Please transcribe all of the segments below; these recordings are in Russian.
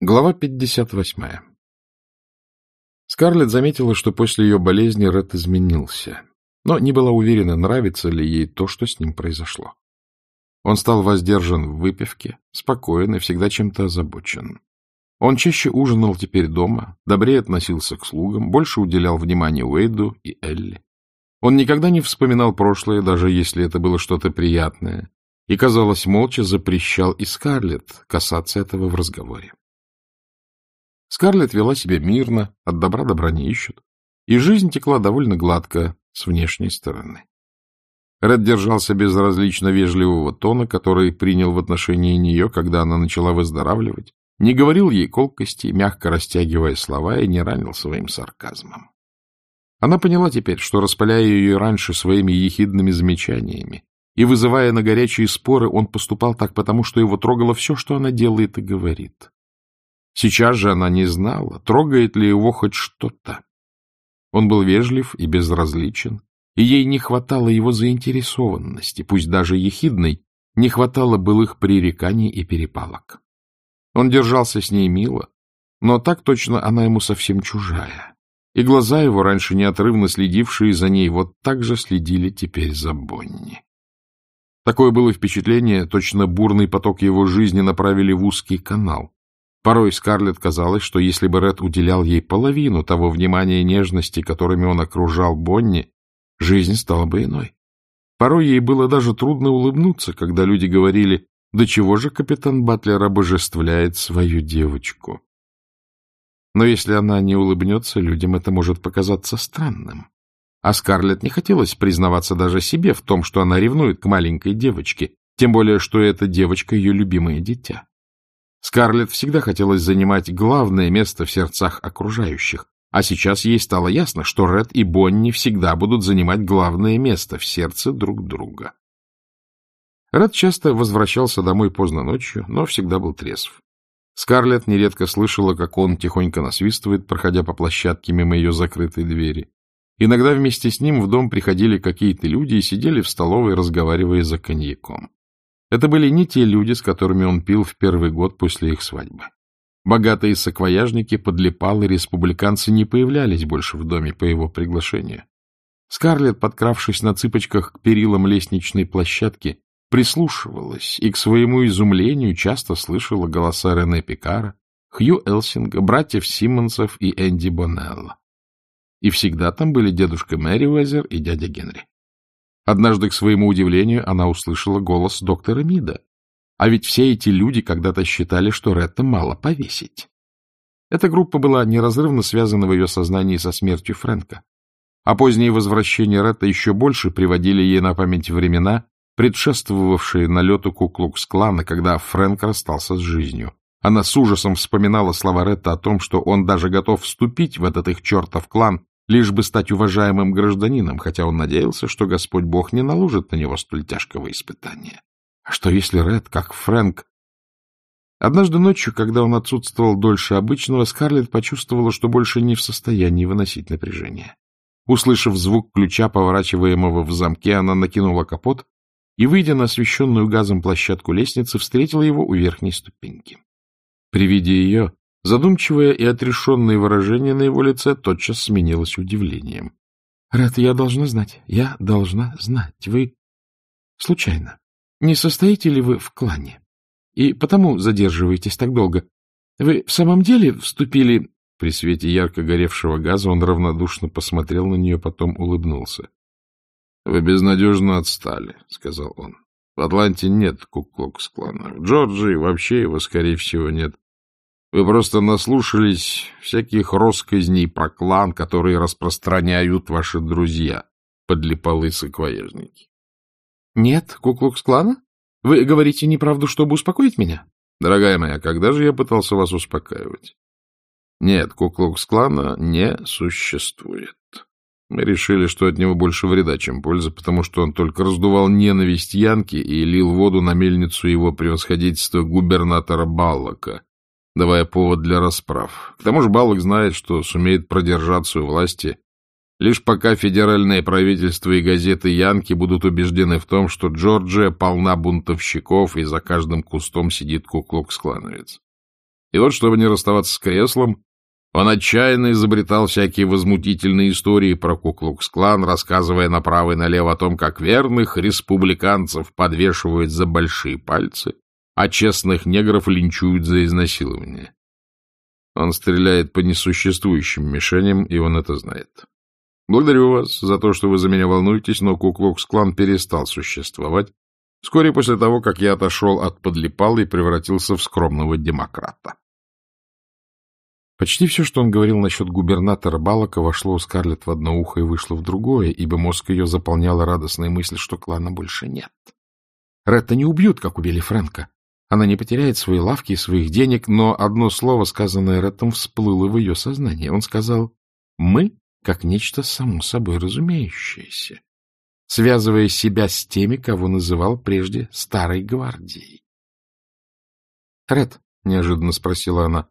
Глава 58. Скарлетт заметила, что после ее болезни Ред изменился, но не была уверена, нравится ли ей то, что с ним произошло. Он стал воздержан в выпивке, спокоен и всегда чем-то озабочен. Он чаще ужинал теперь дома, добрее относился к слугам, больше уделял внимания Уэйду и Элли. Он никогда не вспоминал прошлое, даже если это было что-то приятное, и, казалось, молча запрещал и Скарлетт касаться этого в разговоре. Скарлетт вела себя мирно, от добра добра не ищут, и жизнь текла довольно гладко с внешней стороны. Ред держался безразлично вежливого тона, который принял в отношении нее, когда она начала выздоравливать, не говорил ей колкости, мягко растягивая слова, и не ранил своим сарказмом. Она поняла теперь, что, распаляя ее раньше своими ехидными замечаниями и вызывая на горячие споры, он поступал так потому, что его трогало все, что она делает и говорит. Сейчас же она не знала, трогает ли его хоть что-то. Он был вежлив и безразличен, и ей не хватало его заинтересованности, пусть даже ехидной, не хватало былых пререканий и перепалок. Он держался с ней мило, но так точно она ему совсем чужая, и глаза его, раньше неотрывно следившие за ней, вот так же следили теперь за Бонни. Такое было впечатление, точно бурный поток его жизни направили в узкий канал, Порой Скарлетт казалось, что если бы Ред уделял ей половину того внимания и нежности, которыми он окружал Бонни, жизнь стала бы иной. Порой ей было даже трудно улыбнуться, когда люди говорили, до чего же капитан Батлер обожествляет свою девочку. Но если она не улыбнется, людям это может показаться странным. А Скарлетт не хотелось признаваться даже себе в том, что она ревнует к маленькой девочке, тем более, что эта девочка — ее любимое дитя. Скарлетт всегда хотелось занимать главное место в сердцах окружающих, а сейчас ей стало ясно, что Ред и Бонни всегда будут занимать главное место в сердце друг друга. Ред часто возвращался домой поздно ночью, но всегда был трезв. Скарлетт нередко слышала, как он тихонько насвистывает, проходя по площадке мимо ее закрытой двери. Иногда вместе с ним в дом приходили какие-то люди и сидели в столовой, разговаривая за коньяком. Это были не те люди, с которыми он пил в первый год после их свадьбы. Богатые саквояжники, подлипалы, республиканцы не появлялись больше в доме по его приглашению. Скарлетт, подкравшись на цыпочках к перилам лестничной площадки, прислушивалась и, к своему изумлению, часто слышала голоса Рене Пикара, Хью Элсинга, братьев Симмонсов и Энди Боннелла. И всегда там были дедушка Мэри Уэзер и дядя Генри. Однажды, к своему удивлению, она услышала голос доктора Мида. А ведь все эти люди когда-то считали, что Ретта мало повесить. Эта группа была неразрывно связана в ее сознании со смертью Фрэнка. А поздние возвращения Ретта еще больше приводили ей на память времена, предшествовавшие налету Куклукс-клана, когда Фрэнк расстался с жизнью. Она с ужасом вспоминала слова Ретта о том, что он даже готов вступить в этот их чертов клан, лишь бы стать уважаемым гражданином, хотя он надеялся, что Господь Бог не наложит на него столь тяжкого испытания. А что если Ред, как Фрэнк? Однажды ночью, когда он отсутствовал дольше обычного, Скарлетт почувствовала, что больше не в состоянии выносить напряжение. Услышав звук ключа, поворачиваемого в замке, она накинула капот и, выйдя на освещенную газом площадку лестницы, встретила его у верхней ступеньки. При виде ее Задумчивое и отрешенное выражение на его лице тотчас сменилось удивлением. — Рад, я должна знать, я должна знать. Вы случайно не состоите ли вы в клане? И потому задерживаетесь так долго. Вы в самом деле вступили... При свете ярко горевшего газа он равнодушно посмотрел на нее, потом улыбнулся. — Вы безнадежно отстали, — сказал он. — В Атланте нет куклокс-клана. В Джорджии вообще его, скорее всего, нет. Вы просто наслушались всяких росказней про клан, которые распространяют ваши друзья, подлипалы саквояжники. — Нет, Куклукс-клана? Вы говорите неправду, чтобы успокоить меня? — Дорогая моя, когда же я пытался вас успокаивать? — Нет, Куклукс-клана не существует. Мы решили, что от него больше вреда, чем пользы, потому что он только раздувал ненависть Янки и лил воду на мельницу его превосходительства губернатора Баллока — давая повод для расправ. К тому же Балок знает, что сумеет продержаться у власти, лишь пока федеральное правительство и газеты Янки будут убеждены в том, что Джорджия полна бунтовщиков, и за каждым кустом сидит куклукс-клановец. И вот, чтобы не расставаться с креслом, он отчаянно изобретал всякие возмутительные истории про Куклукс-клан, рассказывая направо и налево о том, как верных республиканцев подвешивают за большие пальцы, а честных негров линчуют за изнасилование. Он стреляет по несуществующим мишеням, и он это знает. Благодарю вас за то, что вы за меня волнуетесь, но Куклукс-клан перестал существовать вскоре после того, как я отошел от подлипала и превратился в скромного демократа. Почти все, что он говорил насчет губернатора Балака, вошло у Скарлетт в одно ухо и вышло в другое, ибо мозг ее заполняла радостная мысль, что клана больше нет. Ретта не убьют, как убили Фрэнка. Она не потеряет свои лавки и своих денег, но одно слово, сказанное Реттом, всплыло в ее сознание. Он сказал «мы» как нечто само собой разумеющееся, связывая себя с теми, кого называл прежде Старой Гвардией. — Ред, — неожиданно спросила она,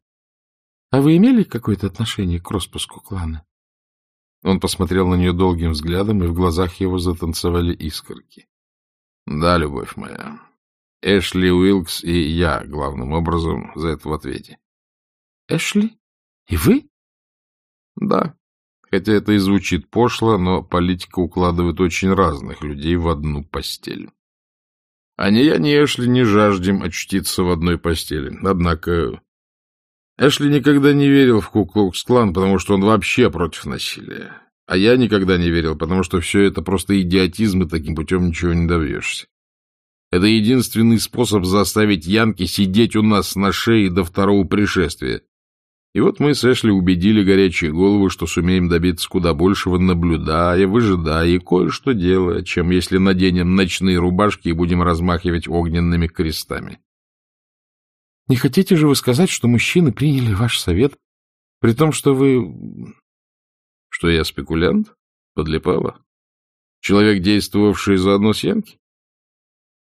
а вы имели какое-то отношение к распуску клана? Он посмотрел на нее долгим взглядом, и в глазах его затанцевали искорки. — Да, любовь моя. Эшли Уилкс и я, главным образом, за это в ответе. — Эшли? И вы? — Да. Хотя это и звучит пошло, но политика укладывает очень разных людей в одну постель. А ни я, ни Эшли не жаждем очутиться в одной постели. Однако Эшли никогда не верил в Куклукс-клан, потому что он вообще против насилия. А я никогда не верил, потому что все это просто идиотизм, и таким путем ничего не добьешься. Это единственный способ заставить Янки сидеть у нас на шее до второго пришествия. И вот мы с Эшли убедили горячие головы, что сумеем добиться куда большего, наблюдая, выжидая и кое-что делая, чем если наденем ночные рубашки и будем размахивать огненными крестами. Не хотите же вы сказать, что мужчины приняли ваш совет, при том, что вы... Что я спекулянт? Подлипала? Человек, действовавший заодно с Янки?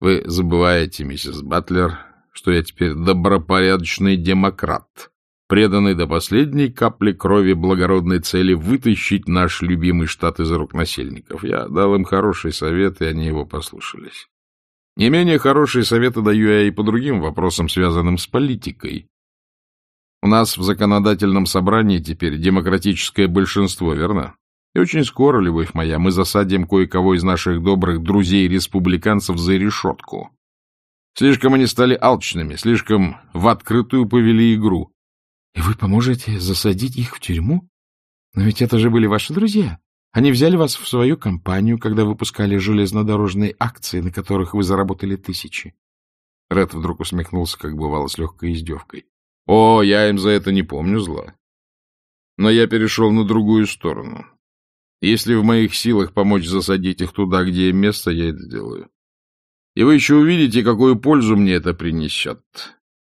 Вы забываете, миссис Батлер, что я теперь добропорядочный демократ, преданный до последней капли крови благородной цели вытащить наш любимый штат из рук насельников. Я дал им хороший совет, и они его послушались. Не менее хорошие советы даю я и по другим вопросам, связанным с политикой. У нас в законодательном собрании теперь демократическое большинство, верно? И очень скоро, любовь моя, мы засадим кое-кого из наших добрых друзей-республиканцев за решетку. Слишком они стали алчными, слишком в открытую повели игру. — И вы поможете засадить их в тюрьму? Но ведь это же были ваши друзья. Они взяли вас в свою компанию, когда выпускали железнодорожные акции, на которых вы заработали тысячи. Ред вдруг усмехнулся, как бывало, с легкой издевкой. — О, я им за это не помню зла. Но я перешел на другую сторону. Если в моих силах помочь засадить их туда, где им место, я это сделаю. И вы еще увидите, какую пользу мне это принесет.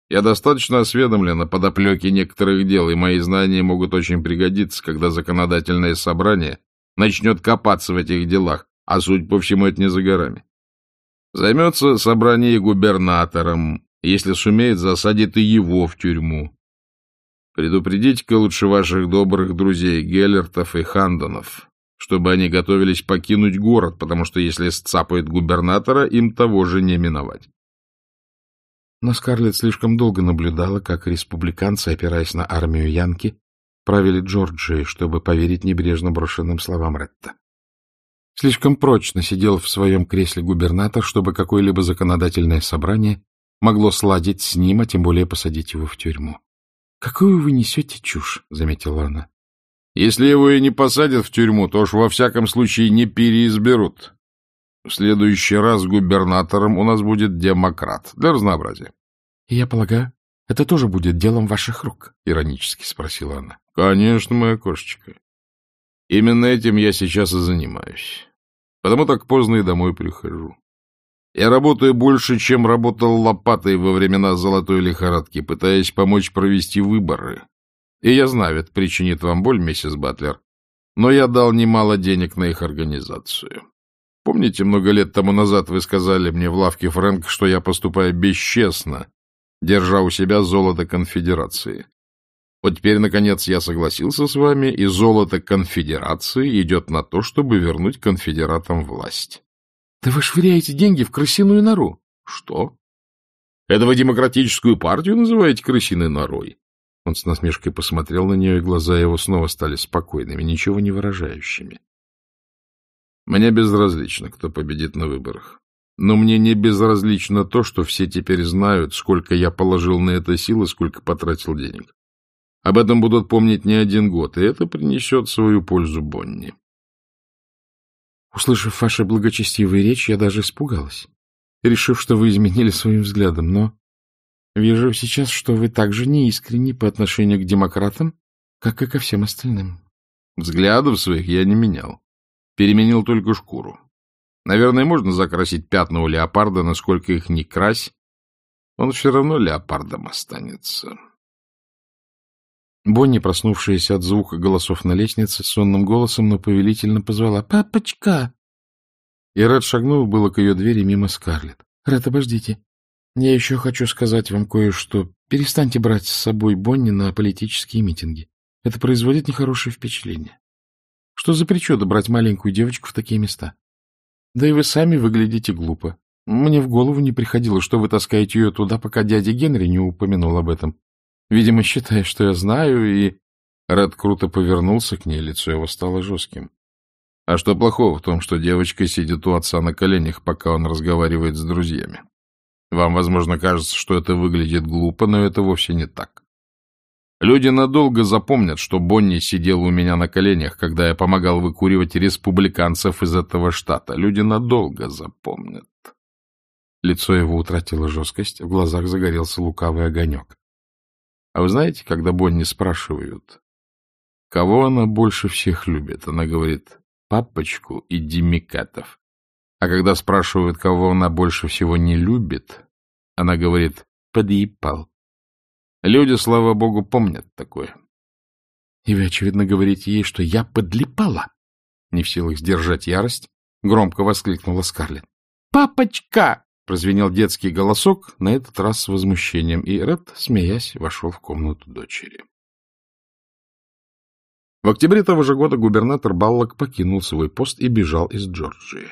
Я достаточно осведомлен о подоплеке некоторых дел, и мои знания могут очень пригодиться, когда законодательное собрание начнет копаться в этих делах, а суть по всему это не за горами. Займется собрание губернатором, если сумеет, засадит и его в тюрьму. Предупредите-ка лучше ваших добрых друзей Геллертов и Хандонов, чтобы они готовились покинуть город, потому что если сцапает губернатора, им того же не миновать. Но Скарлетт слишком долго наблюдала, как республиканцы, опираясь на армию Янки, правили Джорджией, чтобы поверить небрежно брошенным словам Ретта. Слишком прочно сидел в своем кресле губернатор, чтобы какое-либо законодательное собрание могло сладить с ним, а тем более посадить его в тюрьму. — Какую вы несете чушь? — заметила она. — Если его и не посадят в тюрьму, то уж во всяком случае не переизберут. В следующий раз губернатором у нас будет демократ, для разнообразия. — Я полагаю, это тоже будет делом ваших рук? — иронически спросила она. — Конечно, моя кошечка. Именно этим я сейчас и занимаюсь. Потому так поздно и домой прихожу. Я работаю больше, чем работал лопатой во времена золотой лихорадки, пытаясь помочь провести выборы. И я знаю, это причинит вам боль, миссис Батлер, но я дал немало денег на их организацию. Помните, много лет тому назад вы сказали мне в лавке Фрэнк, что я поступаю бесчестно, держа у себя золото конфедерации. Вот теперь, наконец, я согласился с вами, и золото конфедерации идет на то, чтобы вернуть конфедератам власть. — Да вы швыряете деньги в крысиную нору. — Что? Это вы демократическую партию называете крысиной норой? Он с насмешкой посмотрел на нее, и глаза его снова стали спокойными, ничего не выражающими. Мне безразлично, кто победит на выборах. Но мне не безразлично то, что все теперь знают, сколько я положил на это силы, сколько потратил денег. Об этом будут помнить не один год, и это принесет свою пользу Бонни. Услышав ваши благочестивые речи, я даже испугалась, решив, что вы изменили своим взглядом, но вижу сейчас, что вы также неискренни по отношению к демократам, как и ко всем остальным. Взглядов своих я не менял. Переменил только шкуру. Наверное, можно закрасить пятна у леопарда, насколько их не крась. Он все равно леопардом останется. Бонни, проснувшаяся от звука голосов на лестнице, сонным голосом, но повелительно позвала «Папочка!». И Ред шагнул было к ее двери мимо Скарлетт. «Ред, обождите. Я еще хочу сказать вам кое-что. Перестаньте брать с собой Бонни на политические митинги. Это производит нехорошее впечатление. Что за причуда брать маленькую девочку в такие места? Да и вы сами выглядите глупо. Мне в голову не приходило, что вы таскаете ее туда, пока дядя Генри не упомянул об этом. Видимо, считая, что я знаю, и... Ред круто повернулся к ней, лицо его стало жестким. А что плохого в том, что девочка сидит у отца на коленях, пока он разговаривает с друзьями? Вам, возможно, кажется, что это выглядит глупо, но это вовсе не так. Люди надолго запомнят, что Бонни сидел у меня на коленях, когда я помогал выкуривать республиканцев из этого штата. Люди надолго запомнят. Лицо его утратило жесткость, в глазах загорелся лукавый огонек. А вы знаете, когда Бонни спрашивают, кого она больше всех любит, она говорит «папочку» и «демикатов». А когда спрашивают, кого она больше всего не любит, она говорит «подъепал». Люди, слава богу, помнят такое. И вы, очевидно, говорите ей, что я подлипала. Не в силах сдержать ярость, громко воскликнула Скарлетт. «Папочка!» Прозвенел детский голосок, на этот раз с возмущением, и Ред, смеясь, вошел в комнату дочери. В октябре того же года губернатор Баллок покинул свой пост и бежал из Джорджии.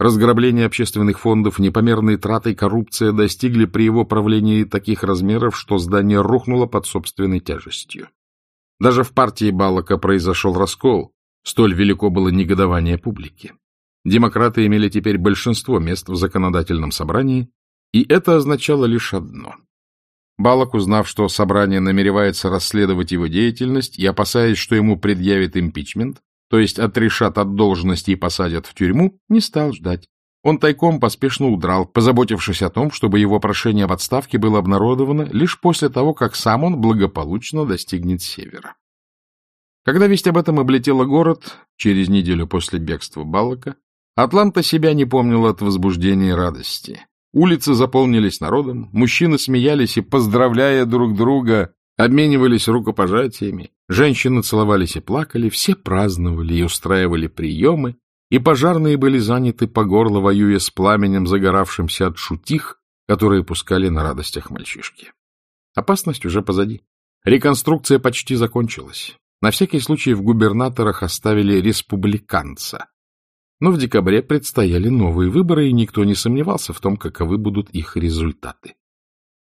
Разграбление общественных фондов, непомерные траты и коррупция достигли при его правлении таких размеров, что здание рухнуло под собственной тяжестью. Даже в партии Баллока произошел раскол, столь велико было негодование публики. Демократы имели теперь большинство мест в законодательном собрании, и это означало лишь одно. Балок, узнав, что собрание намеревается расследовать его деятельность и опасаясь, что ему предъявит импичмент, то есть отрешат от должности и посадят в тюрьму, не стал ждать. Он тайком поспешно удрал, позаботившись о том, чтобы его прошение об отставке было обнародовано лишь после того, как сам он благополучно достигнет севера. Когда весть об этом облетела город, через неделю после бегства Баллока, Атланта себя не помнила от возбуждения и радости. Улицы заполнились народом, мужчины смеялись и, поздравляя друг друга, обменивались рукопожатиями, женщины целовались и плакали, все праздновали и устраивали приемы, и пожарные были заняты по горло, воюя с пламенем, загоравшимся от шутих, которые пускали на радостях мальчишки. Опасность уже позади. Реконструкция почти закончилась. На всякий случай в губернаторах оставили республиканца, но в декабре предстояли новые выборы, и никто не сомневался в том, каковы будут их результаты.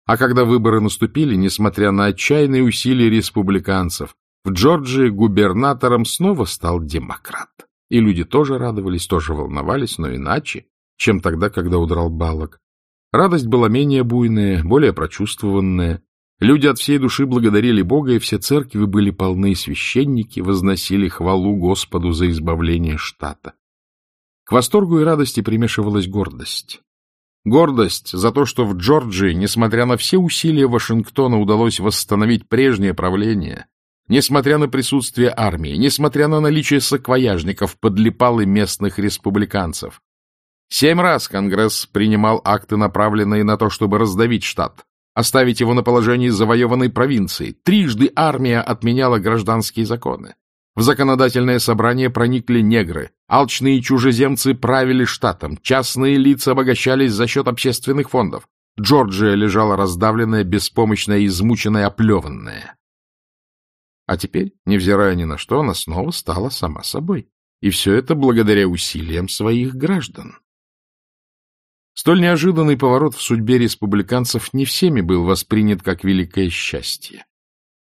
А когда выборы наступили, несмотря на отчаянные усилия республиканцев, в Джорджии губернатором снова стал демократ. И люди тоже радовались, тоже волновались, но иначе, чем тогда, когда удрал Балок. Радость была менее буйная, более прочувствованная. Люди от всей души благодарили Бога, и все церкви были полны, священники возносили хвалу Господу за избавление штата. К восторгу и радости примешивалась гордость. Гордость за то, что в Джорджии, несмотря на все усилия Вашингтона, удалось восстановить прежнее правление, несмотря на присутствие армии, несмотря на наличие саквояжников, подлипал местных республиканцев. Семь раз Конгресс принимал акты, направленные на то, чтобы раздавить штат, оставить его на положении завоеванной провинции. Трижды армия отменяла гражданские законы. В законодательное собрание проникли негры, алчные чужеземцы правили штатом, частные лица обогащались за счет общественных фондов. Джорджия лежала раздавленная, беспомощная, измученная, оплеванная. А теперь, невзирая ни на что, она снова стала сама собой. И все это благодаря усилиям своих граждан. Столь неожиданный поворот в судьбе республиканцев не всеми был воспринят как великое счастье.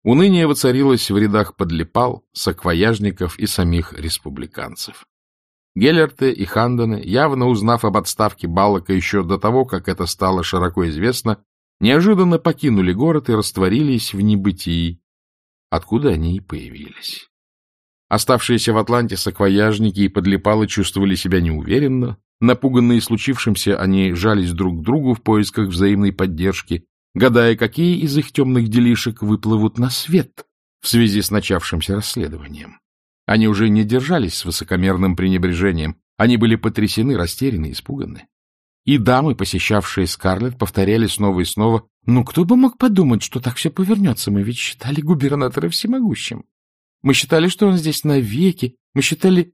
Уныние воцарилось в рядах подлипал, саквояжников и самих республиканцев. Геллерты и Хандены, явно узнав об отставке Баллока еще до того, как это стало широко известно, неожиданно покинули город и растворились в небытии, откуда они и появились. Оставшиеся в Атланте саквояжники и подлипалы чувствовали себя неуверенно, напуганные случившимся, они жались друг к другу в поисках взаимной поддержки, гадая, какие из их темных делишек выплывут на свет в связи с начавшимся расследованием. Они уже не держались с высокомерным пренебрежением, они были потрясены, растеряны, испуганы. И дамы, посещавшие Скарлетт, повторяли снова и снова, «Ну, кто бы мог подумать, что так все повернется? Мы ведь считали губернатора всемогущим. Мы считали, что он здесь навеки. Мы считали...»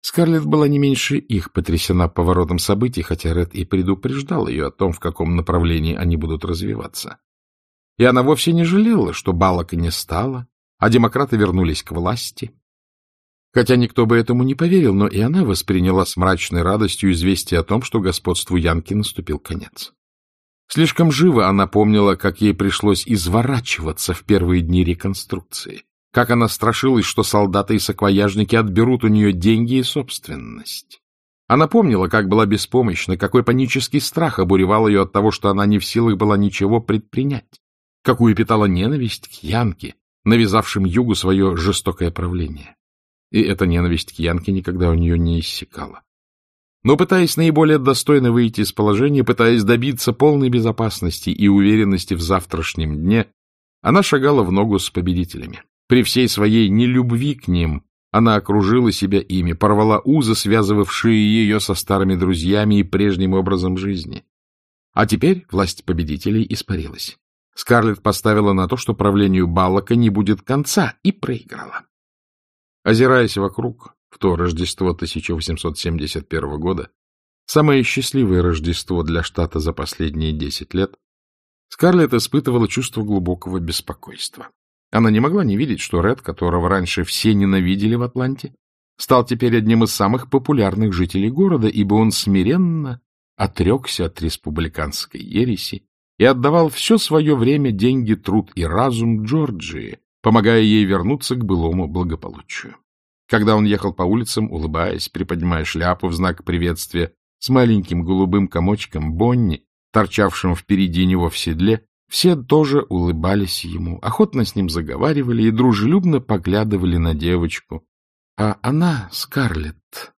Скарлетт была не меньше их потрясена поворотом событий, хотя Ред и предупреждал ее о том, в каком направлении они будут развиваться. И она вовсе не жалела, что Балака не стало, а демократы вернулись к власти. Хотя никто бы этому не поверил, но и она восприняла с мрачной радостью известие о том, что господству Янки наступил конец. Слишком живо она помнила, как ей пришлось изворачиваться в первые дни реконструкции, как она страшилась, что солдаты и саквояжники отберут у нее деньги и собственность. Она помнила, как была беспомощна, какой панический страх обуревал ее от того, что она не в силах была ничего предпринять, какую питала ненависть к Янке, навязавшим югу свое жестокое правление и эта ненависть к Янке никогда у нее не иссякала. Но пытаясь наиболее достойно выйти из положения, пытаясь добиться полной безопасности и уверенности в завтрашнем дне, она шагала в ногу с победителями. При всей своей нелюбви к ним она окружила себя ими, порвала узы, связывавшие ее со старыми друзьями и прежним образом жизни. А теперь власть победителей испарилась. Скарлетт поставила на то, что правлению Баллока не будет конца, и проиграла. Озираясь вокруг, в то Рождество 1871 года, самое счастливое Рождество для штата за последние десять лет, Скарлетт испытывала чувство глубокого беспокойства. Она не могла не видеть, что Ред, которого раньше все ненавидели в Атланте, стал теперь одним из самых популярных жителей города, ибо он смиренно отрекся от республиканской ереси и отдавал все свое время, деньги, труд и разум Джорджии, помогая ей вернуться к былому благополучию. Когда он ехал по улицам, улыбаясь, приподнимая шляпу в знак приветствия, с маленьким голубым комочком Бонни, торчавшим впереди него в седле, все тоже улыбались ему, охотно с ним заговаривали и дружелюбно поглядывали на девочку. А она, Скарлетт,